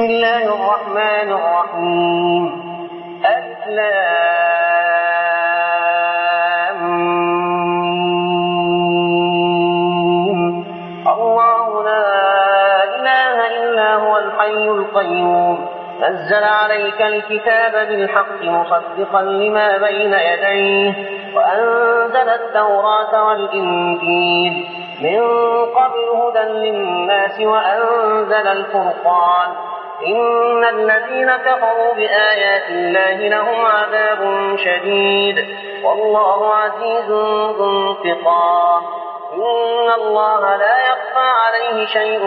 بسم الله الرحمن الرحيم ألف لام ميم. الله لا إله إلا هو الحي القيوم نزل عليك الكتاب بالحق مصدقا لما بين يديه وأنزل التوراة والإنجيل من قبل هدى للناس وأنزل الفرقان إن الذين كفروا بآيات الله لهم عذاب شديد. والله عزيز ذو انتقام. إن الله لا يخفى عليه شيء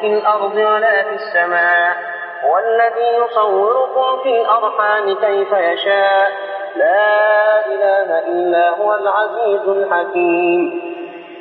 في الأرض ولا في السماء. هو الذي يصوركم في الأرحام كيف يشاء. لا إله إلا هو العزيز الحكيم.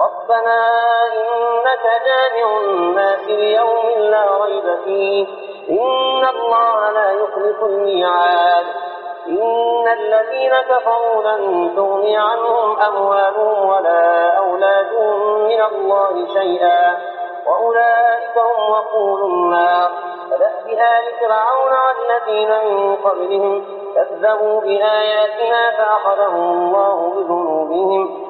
ربنا إنك جامع الناس ليوم لا ريب فيه. إن الله لا يخلف الميعاد. إن الذين كفروا لن تغني عنهم أموالهم ولا أولادهم من الله شيئا. وأولئك هم وقول النار. فدأب آل فرعون والذين من قبلهم كذبوا بآياتنا فأخذهم الله بذنوبهم.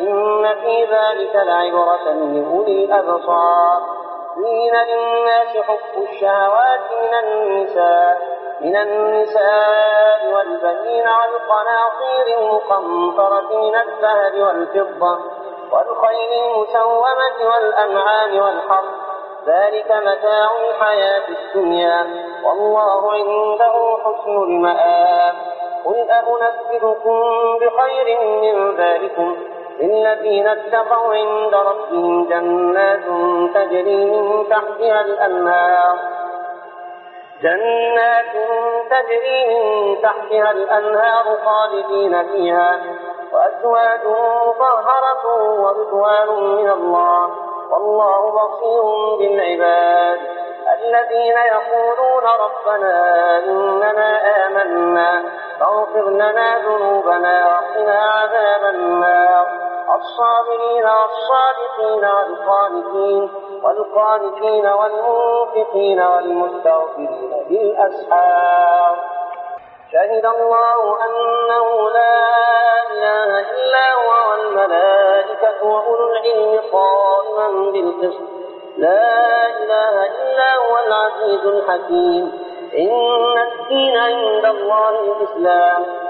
إن في ذلك لعبرة لأولي الأبصار زين للناس حب الشهوات من النساء من النساء والبنين والقناطير المقنطرة من الذهب والفضة والخيل المسومة والأنعام والحرث ذلك متاع الحياة الدنيا والله عنده حسن المآب قل أنبئكم بخير من ذلكم للذين اتقوا عند ربهم جنات تجري من تحتها الأنهار. جنات تجري من تحتها الأنهار خالدين فيها وأزواج مطهرة ورضوان من الله. والله بصير بالعباد. الذين يقولون ربنا إننا آمنا فاغفر لنا ذنوبنا وقنا عذاب النار. الصابرين والصادقين والقانتين والقانتين والمنفقين والمستغفرين بالأسحار. شهد الله أنه لا إله إلا هو والملائكة وأولو العلم قائما بالقسط. لا إله إلا هو العزيز الحكيم. إن الدين عند الله الإسلام.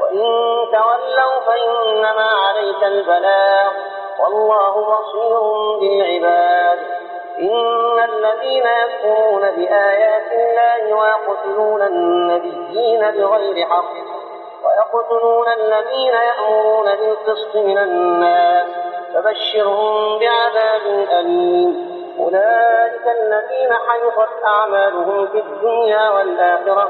وإن تولوا فإنما عليك البلاغ. والله بصير بالعباد. إن الذين يكفرون بآيات الله ويقتلون النبيين بغير حق ويقتلون الذين يأمرون بالقسط من الناس فبشرهم بعذاب أليم. أولئك الذين حيطت أعمالهم في الدنيا والآخرة.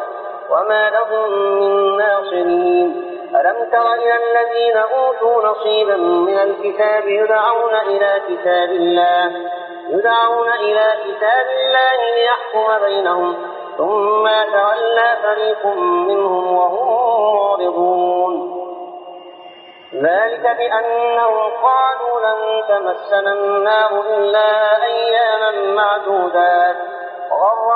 وما لهم من ناصرين ألم تر إلى الذين أوتوا نصيبا من الكتاب يدعون إلى كتاب الله يدعون إلى كتاب الله ليحكم بينهم ثم تولى فريق منهم وهم معرضون ذلك بأنهم قالوا لن تمسنا النار إلا أياما معدودات وغرهم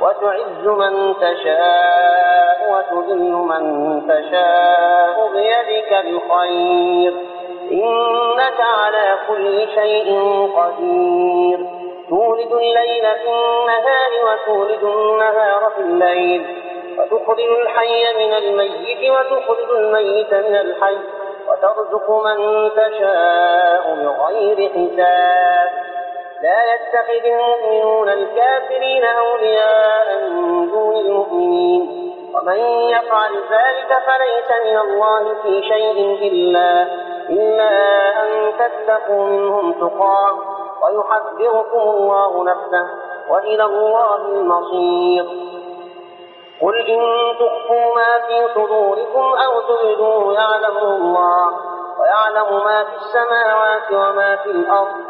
وتعز من تشاء وتذل من تشاء بيدك الخير. إنك على كل شيء قدير. تولد الليل في النهار وتولد النهار في الليل. وتخرج الحي من الميت وتخرج الميت من الحي. وترزق من تشاء بغير حساب. لا يتخذ المؤمنون الكافرين أولياء من دون المؤمنين. ومن يفعل ذلك فليس من الله في شيء إلا, إلا أن تتقوا منهم تقاة ويحذركم الله نفسه وإلى الله المصير. قل إن تخفوا ما في صدوركم أو تبدوه يعلمه الله ويعلم ما في السماوات وما في الأرض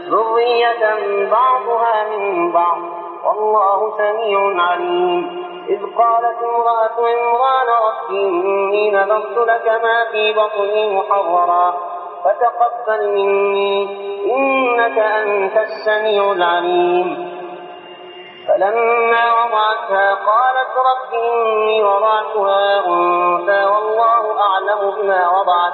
ذرية بعضها من بعض والله سميع عليم. إذ قالت امرأة عمران رب إني نذرت لك ما في بطني محررا فتقبل مني إنك أنت السميع العليم. فلما وضعتها قالت رب إني وضعتها أنثى والله أعلم بما وضعت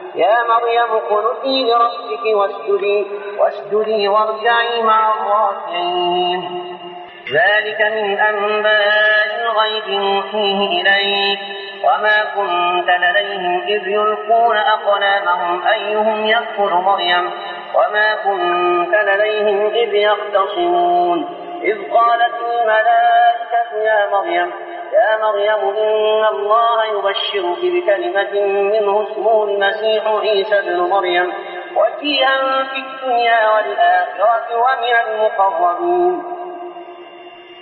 يا مريم قنتي لربك واسجدي واسجدي وارجعي مع الراكعين. ذلك من أنباء الغيب نوحيه إليك. وما كنت لديهم إذ يلقون أقلامهم أيهم يكفر مريم؟ وما كنت لديهم إذ يختصمون؟ إذ قالت الملائكة يا مريم يا مريم إن الله يبشرك بكلمة منه اسمه المسيح عيسى بن مريم وجيها في الدنيا والآخرة ومن المقربين.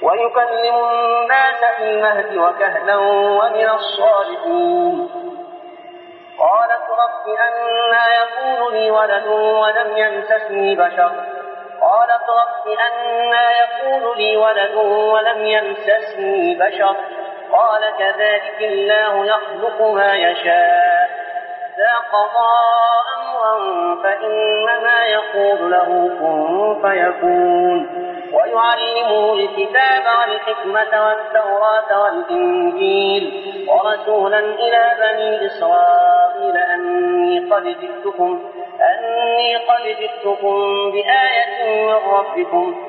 ويكلم الناس في المهد وكهلا ومن الصالحين. قالت رب أنا يكون لي ولد ولم يمسسني بشر. قالت رب أنا يكون لي ولد ولم يمسسني بشر. قال كذلك الله يخلق ما يشاء. إذا قضى أمرا فإنما يقول له كن فيكون. ويعلمه الكتاب والحكمة والتوراة والإنجيل. ورسولا إلى بني إسرائيل أني قد جئتكم أني قد جئتكم بآية من ربكم.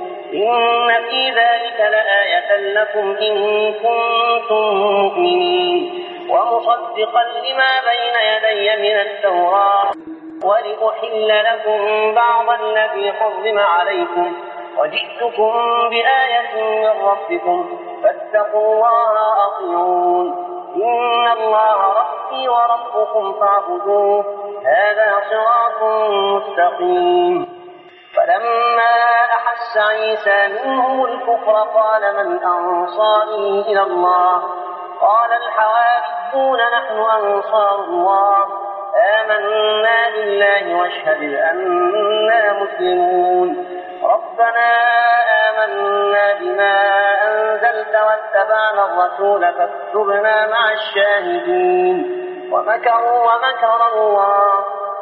إن في ذلك لآية لكم إن كنتم مؤمنين ومصدقا لما بين يدي من التوراة ولأحل لكم بعض الذي حرم عليكم وجئتكم بآية من ربكم فاتقوا الله أطيعون إن الله ربي وربكم فاعبدوه هذا صراط مستقيم فلما أحس عيسى منهم الكفر قال من أنصاري إلى الله؟ قال الحواريون نحن أنصار الله. آمنا بالله واشهد بأننا مسلمون. ربنا آمنا بما أنزلت واتبعنا الرسول فاكتبنا مع الشاهدين. ومكروا ومكر الله.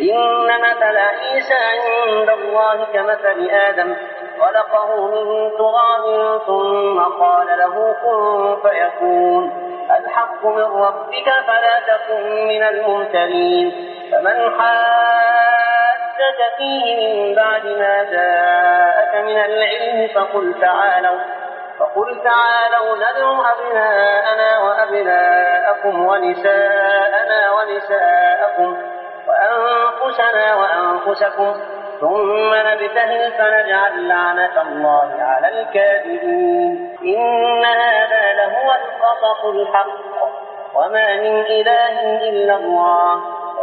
إن مثل عيسى عند الله كمثل آدم خلقه من تراب ثم قال له كن فيكون. الحق من ربك فلا تكن من الممترين. فمن حاجك فيه من بعد ما جاءك من العلم فقل تعالوا فقل تعالوا ندعو أبناءنا وأبناءكم ونساءنا ونساءكم. وأنفسنا وأنفسكم ثم نبتهل فنجعل لعنة الله على الكاذبين. إن هذا لهو القصص الحق. وما من إله إلا الله.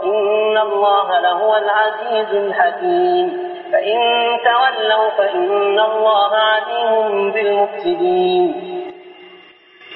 إن الله لهو العزيز الحكيم. فإن تولوا فإن الله عليم بالمفسدين.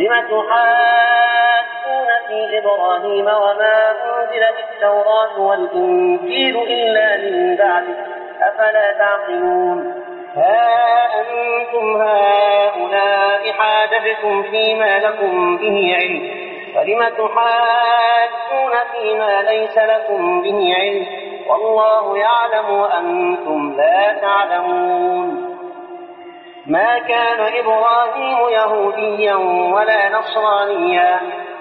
لم تحاجون في إبراهيم وما أنزلت التوراة والإنجيل إلا من بعده أفلا تعقلون؟ ها أنتم هؤلاء حاججتم فيما لكم به علم فلم تحاجون فيما ليس لكم به علم؟ والله يعلم وأنتم لا تعلمون. ما كان إبراهيم يهوديا ولا نصرانيا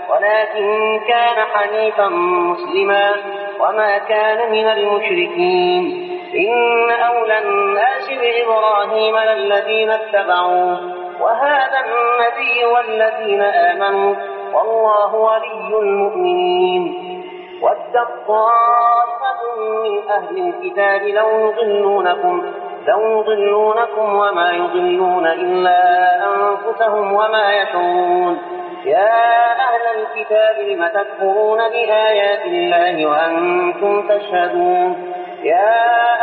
ولكن كان حنيفا مسلما وما كان من المشركين. إن أولى الناس بإبراهيم للذين اتبعوه وهذا النبي والذين آمنوا والله ولي المؤمنين. ودت طائفة من أهل الكتاب لو يضلونكم. لو يضلونكم وما يضلون إلا أنفسهم وما يشعرون. يا أهل الكتاب لم تكفرون بآيات الله وأنتم تشهدون؟ يا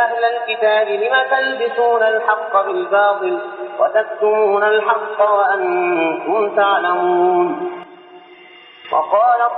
أهل الكتاب لم تلبسون الحق بالباطل وتكتمون الحق وأنتم تعلمون؟ وقالت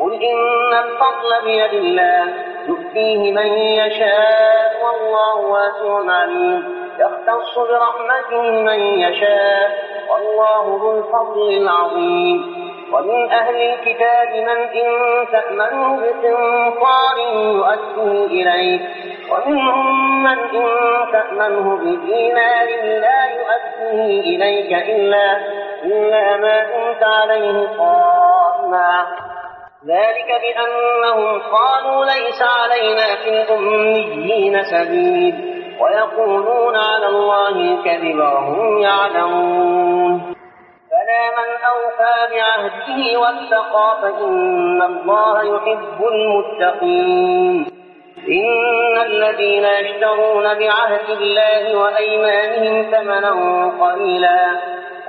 قل إن الفضل بيد الله يؤتيه من يشاء والله واسع عليم يختص برحمته من يشاء والله ذو الفضل العظيم ومن أهل الكتاب من إن تأمنه بقنطار يؤديه إليك ومنهم من إن تأمنه بدينار لا يؤديه إليك إلا, إلا ما دمت عليه قائما ذلك بأنهم قالوا ليس علينا في الأميين سبيل ويقولون على الله الكذب وهم يعلمون. فلا من أوفى بعهده واتقى فإن الله يحب المتقين. إن الذين يشترون بعهد الله وأيمانهم ثمنا قليلا.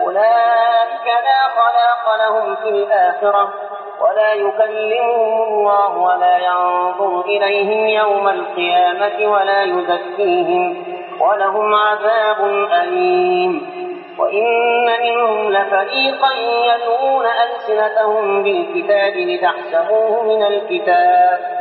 أولئك لا خلاق لهم في الآخرة. ولا يكلمهم الله ولا ينظر إليهم يوم القيامة ولا يزكيهم ولهم عذاب أليم. وإن منهم لفريقا يلوون ألسنتهم بالكتاب لتحسبوه من الكتاب.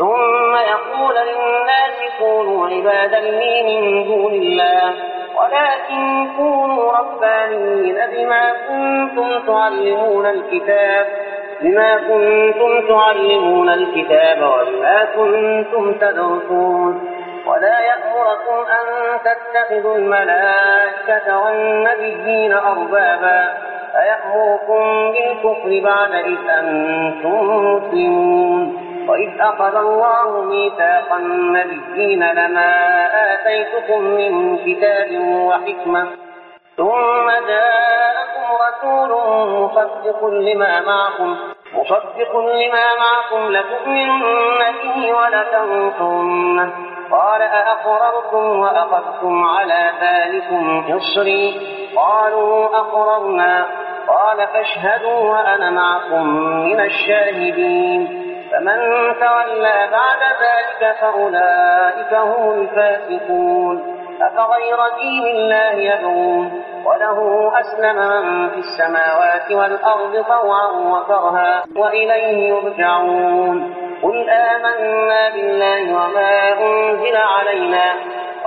ثم يقول للناس كونوا عبادا لي من دون الله ولكن كونوا ربانيين بما كنتم تعلمون الكتاب بما كنتم تعلمون الكتاب وبما كنتم تدرسون. ولا يأمركم أن تتخذوا الملائكة والنبيين أربابا أيأمركم بالكفر بعد إذ أنتم مسلمون. وإذ أخذ الله ميثاق النبيين لما آتيتكم من كتاب وحكمة ثم جاءكم رسول مصدق لما معكم مصدق لما معكم لتؤمنن به ولتنصرنه قال أأقررتم وأخذتم على ذلكم إصري قالوا أقررنا قال فاشهدوا وأنا معكم من الشاهدين فمن تولى بعد ذلك فأولئك هم الفاسقون. أفغير دين الله يبغون؟ وله أسلم من في السماوات والأرض طوعا وكرها وإليه يرجعون. قل آمنا بالله وما أنزل علينا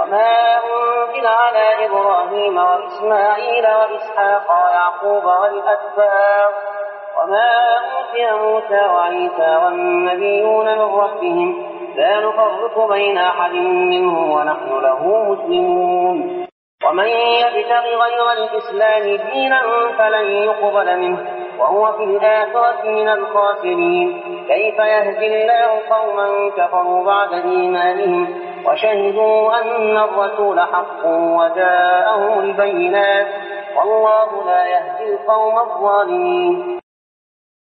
وما أنزل على إبراهيم وإسماعيل وإسحاق ويعقوب والأسباط وما أوتي موسى وعيسى والنبيون من ربهم لا نفرق بين أحد منهم ونحن له مسلمون ومن يبتغ غير الإسلام دينا فلن يقبل منه وهو في الآخرة من الخاسرين كيف يهدي الله قوما كفروا بعد إيمانهم وشهدوا أن الرسول حق وجاءهم البينات والله لا يهدي القوم الظالمين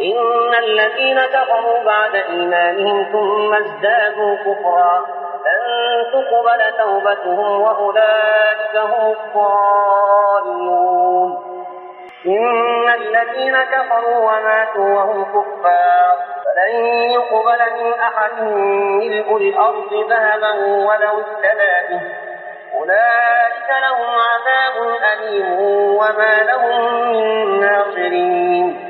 إن الذين كفروا بعد إيمانهم ثم ازدادوا كفرا لن تقبل توبتهم وأولئك هم الضالون. إن الذين كفروا وماتوا وهم كفار فلن يقبل من أحد ملء الأرض ذهبا ولو افتدى به. أولئك لهم عذاب أليم وما لهم من ناصرين.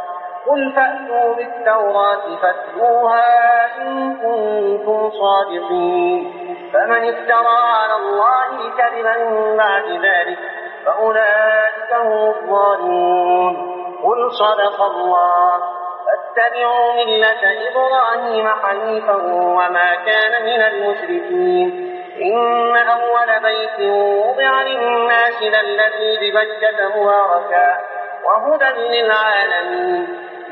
قل فأتوا بالتوراة فاتلوها إن كنتم صادقين. فمن افترى على الله من بعد ذلك فأولئك هم الظالمون. قل صدق الله. فاتبعوا ملة إبراهيم حنيفا وما كان من المشركين. إن أول بيت وضع للناس للذي ببجة مباركا وهدى للعالمين.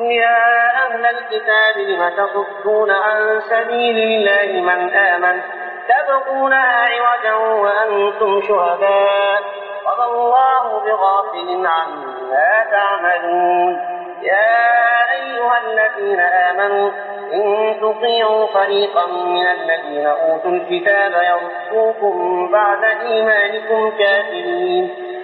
يا أهل الكتاب لم تصدون عن سبيل الله من آمن؟ تبغونها عوجا وأنتم شهداء. وما الله بغافل عما تعملون. يا أيها الذين آمنوا إن تطيعوا فريقا من الذين أوتوا الكتاب يردوكم بعد إيمانكم كافرين.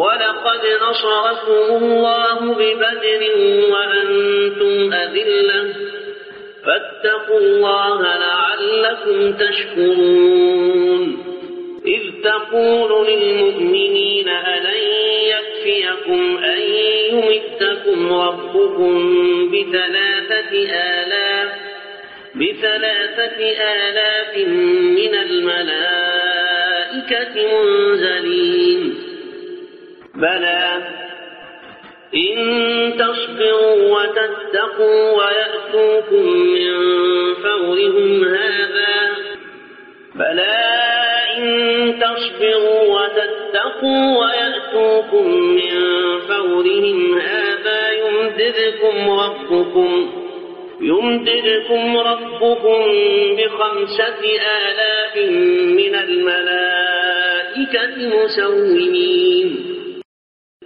ولقد نصركم الله ببدر وأنتم أذلة. فاتقوا الله لعلكم تشكرون. إذ تقول للمؤمنين ألن يكفيكم أن يمدكم ربكم بثلاثة آلاف بثلاثة آلاف من الملائكة منزلين. بلى. إن تصبروا وتتقوا ويأتوكم من فورهم هذا. بلى. إن تصبروا وتتقوا ويأتوكم من فورهم هذا يمددكم ربكم. يمددكم ربكم بخمسة آلاف من الملائكة مسومين.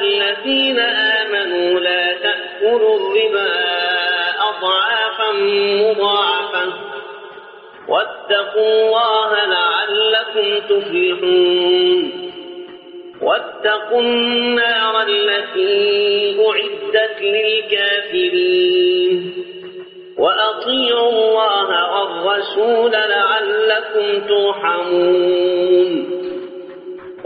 الذين آمنوا لا تأكلوا الربا أضعافا مضاعفة. واتقوا الله لعلكم تفلحون. واتقوا النار التي أعدت للكافرين. وأطيعوا الله والرسول لعلكم ترحمون.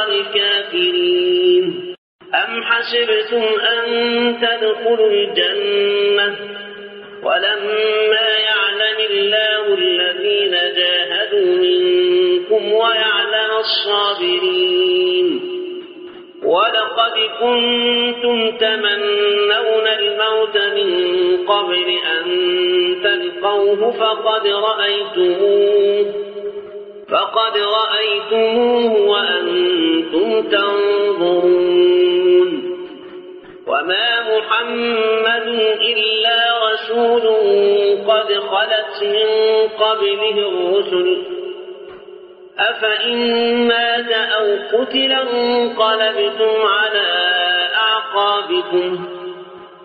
ويمحق الكافرين. أم حسبتم أن تدخلوا الجنة؟ ولما يعلم الله الذين جاهدوا منكم ويعلم الصابرين. ولقد كنتم تمنون الموت من قبل أن تلقوه فقد رأيتموه. فقد رأيتموه وأنتم تنظرون. وما محمد إلا رسول قد خلت من قبله الرسل. أفإن مات أو قتل انقلبتم على أعقابكم.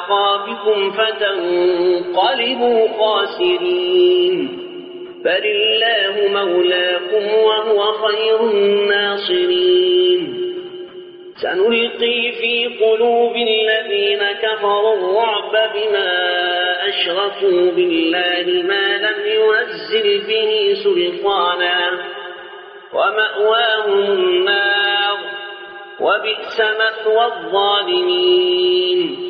أعقابكم فتنقلبوا خاسرين. بل الله مولاكم وهو خير الناصرين. سنلقي في قلوب الذين كفروا الرعب بما أشركوا بالله ما لم ينزل به سلطانا. ومأواهم النار. وبئس مثوى الظالمين.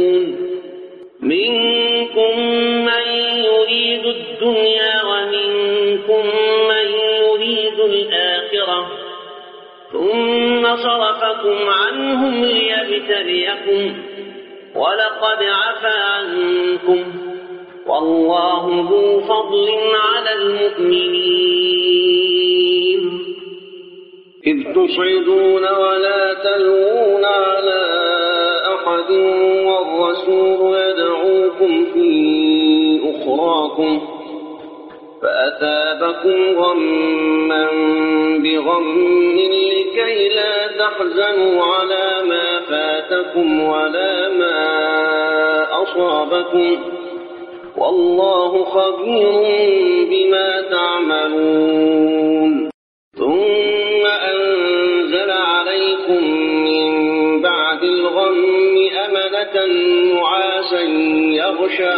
صرفكم عنهم ليبتليكم. ولقد عفا عنكم. والله ذو فضل على المؤمنين. إذ تصعدون ولا تلوون على أحد والرسول يدعوكم في أخراكم. فأثابكم غما بغم لكي لا تحزنوا على ما فاتكم ولا ما أصابكم والله خبير بما تعملون. ثم أنزل عليكم من بعد الغم أمنة نعاسا يغشى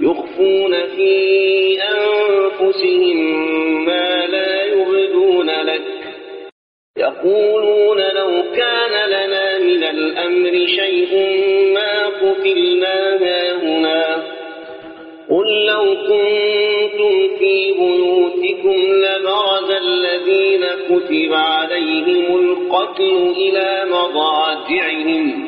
يخفون في أنفسهم ما لا يبدون لك. يقولون لو كان لنا من الأمر شيء ما قتلنا هاهنا. قل لو كنتم في بيوتكم لبرز الذين كتب عليهم القتل إلى مضاجعهم.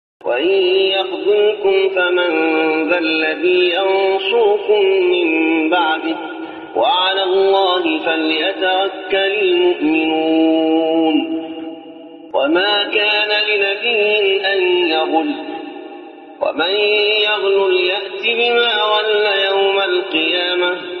وإن يخذلكم فمن ذا الذي ينصركم من بعده. وعلى الله فليتوكل المؤمنون. وما كان لنبي أن يغل. ومن يغل يأت بما غل يوم القيامة.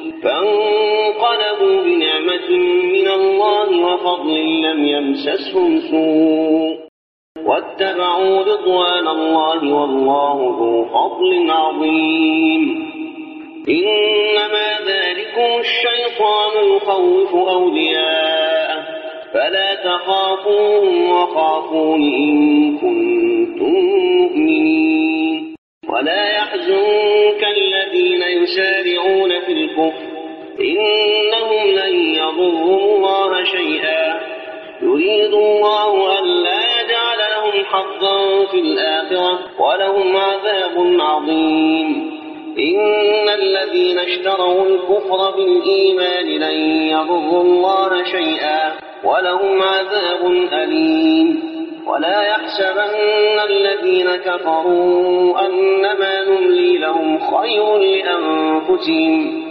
فانقلبوا بنعمة من الله وفضل لم يمسسهم سوء. واتبعوا رضوان الله والله ذو فضل عظيم. إنما ذلكم الشيطان يخوف أولياءه. فلا تخافوهم وخافون إن كنتم مؤمنين. ولا يحزنك الذين يسارعون في الكفر إنهم لن يضروا الله شيئا. يريد الله أن لا يجعل لهم حظا في الآخرة ولهم عذاب عظيم. إن الذين اشتروا الكفر بالإيمان لن يضروا الله شيئا ولهم عذاب أليم. ولا يحسبن الذين كفروا أنما نملي لهم خير لأنفسهم.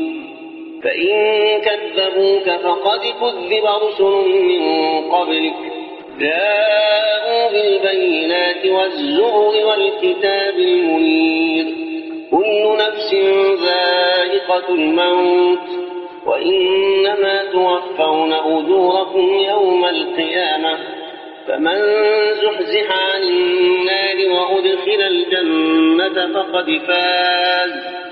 فإن كذبوك فقد كذب رسل من قبلك. جاءوا بالبينات والزهر والكتاب المنير. كل نفس ذائقة الموت. وإنما توفون أجوركم يوم القيامة. فمن زحزح عن النار وأدخل الجنة فقد فاز.